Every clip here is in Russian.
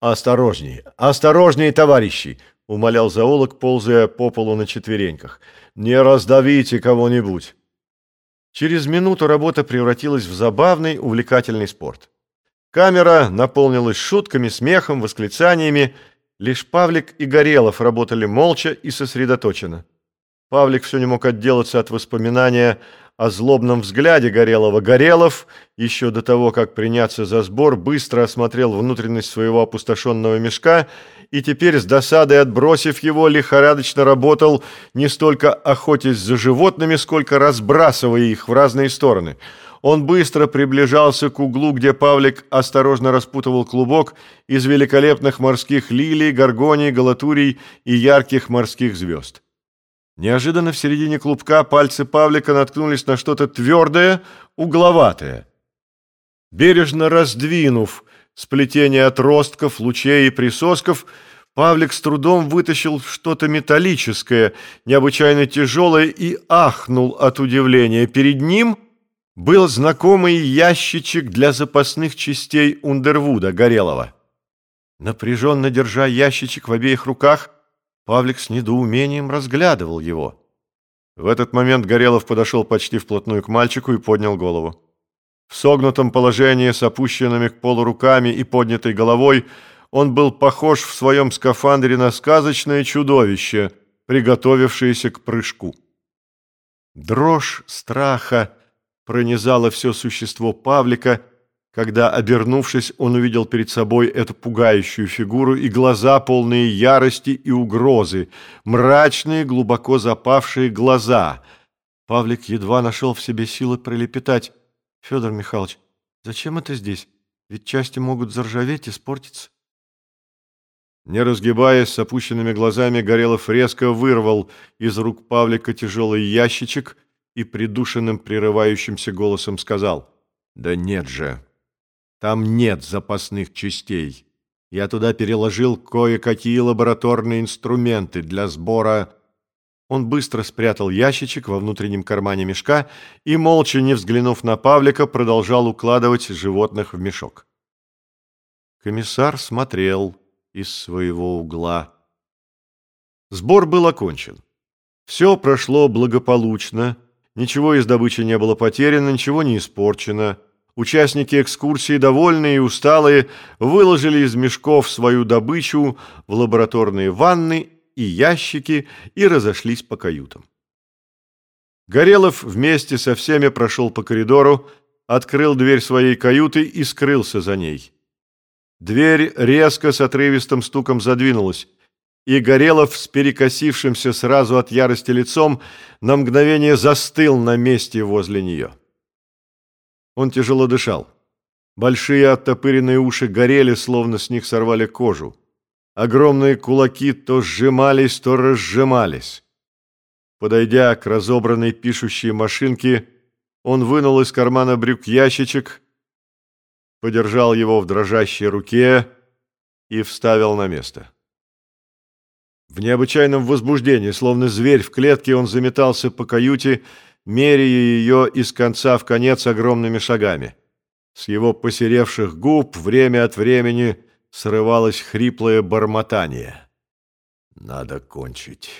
«Осторожней, осторожней, товарищи!» — умолял зоолог, ползая по полу на четвереньках. «Не раздавите кого-нибудь!» Через минуту работа превратилась в забавный, увлекательный спорт. Камера наполнилась шутками, смехом, восклицаниями. Лишь Павлик и Горелов работали молча и сосредоточенно. Павлик все не мог отделаться от воспоминания о злобном взгляде Горелого. Горелов, еще до того, как приняться за сбор, быстро осмотрел внутренность своего опустошенного мешка и теперь, с досадой отбросив его, лихорадочно работал, не столько охотясь за животными, сколько разбрасывая их в разные стороны. Он быстро приближался к углу, где Павлик осторожно распутывал клубок из великолепных морских лилий, горгоний, галатурий и ярких морских звезд. Неожиданно в середине клубка пальцы Павлика наткнулись на что-то твердое, угловатое. Бережно раздвинув сплетение отростков, лучей и присосков, Павлик с трудом вытащил что-то металлическое, необычайно тяжелое, и ахнул от удивления. Перед ним был знакомый ящичек для запасных частей Ундервуда Горелого. Напряженно держа ящичек в обеих руках, Павлик с недоумением разглядывал его. В этот момент Горелов подошел почти вплотную к мальчику и поднял голову. В согнутом положении, с опущенными к полу руками и поднятой головой, он был похож в своем скафандре на сказочное чудовище, приготовившееся к прыжку. Дрожь страха пронизала все существо Павлика, когда, обернувшись, он увидел перед собой эту пугающую фигуру и глаза, полные ярости и угрозы, мрачные, глубоко запавшие глаза. Павлик едва нашел в себе силы пролепетать. «Федор Михайлович, зачем это здесь? Ведь части могут заржаветь, и испортиться». Не разгибаясь, с опущенными глазами, Горелов резко вырвал из рук Павлика тяжелый ящичек и придушенным прерывающимся голосом сказал «Да нет же!» Там нет запасных частей. Я туда переложил кое-какие лабораторные инструменты для сбора... Он быстро спрятал ящичек во внутреннем кармане мешка и, молча не взглянув на Павлика, продолжал укладывать животных в мешок. Комиссар смотрел из своего угла. Сбор был окончен. Все прошло благополучно, ничего из добычи не было потеряно, ничего не испорчено. Участники экскурсии, довольные и усталые, выложили из мешков свою добычу в лабораторные ванны и ящики и разошлись по каютам. Горелов вместе со всеми прошел по коридору, открыл дверь своей каюты и скрылся за ней. Дверь резко с отрывистым стуком задвинулась, и Горелов с перекосившимся сразу от ярости лицом на мгновение застыл на месте возле нее. Он тяжело дышал. Большие оттопыренные уши горели, словно с них сорвали кожу. Огромные кулаки то сжимались, то разжимались. Подойдя к разобранной пишущей машинке, он вынул из кармана брюк ящичек, подержал его в дрожащей руке и вставил на место. В необычайном возбуждении, словно зверь в клетке, он заметался по каюте, меряя ее из конца в конец огромными шагами. С его посеревших губ время от времени срывалось хриплое бормотание. «Надо кончить.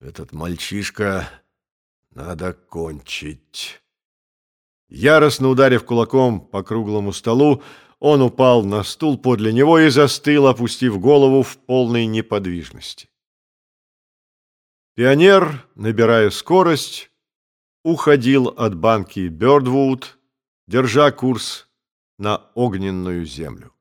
Этот мальчишка... Надо кончить». Яростно ударив кулаком по круглому столу, он упал на стул подле него и застыл, опустив голову в полной неподвижности. Пионер, набирая скорость, уходил от банки Бёрдвуд, держа курс на огненную землю.